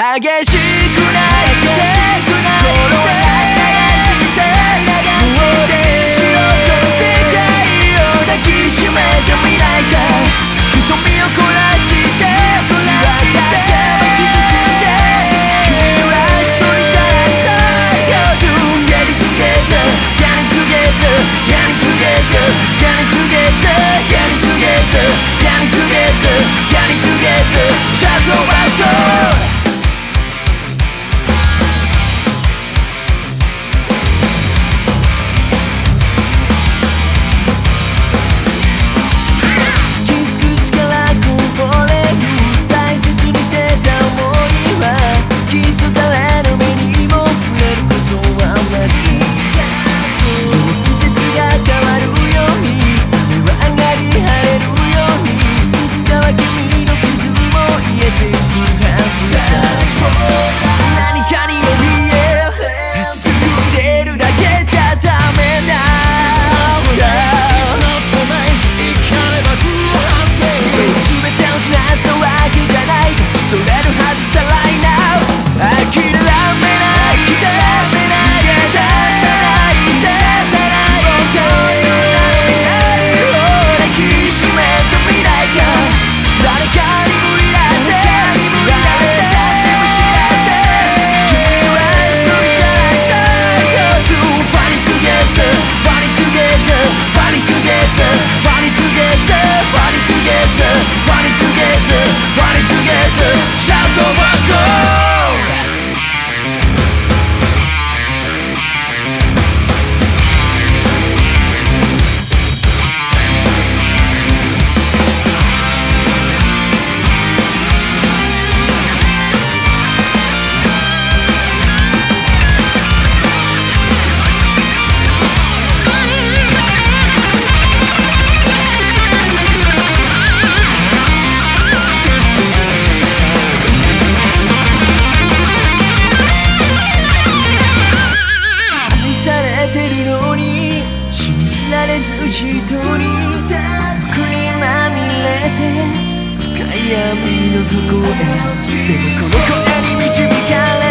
激しい闇の底へ。でもこの声に導かれ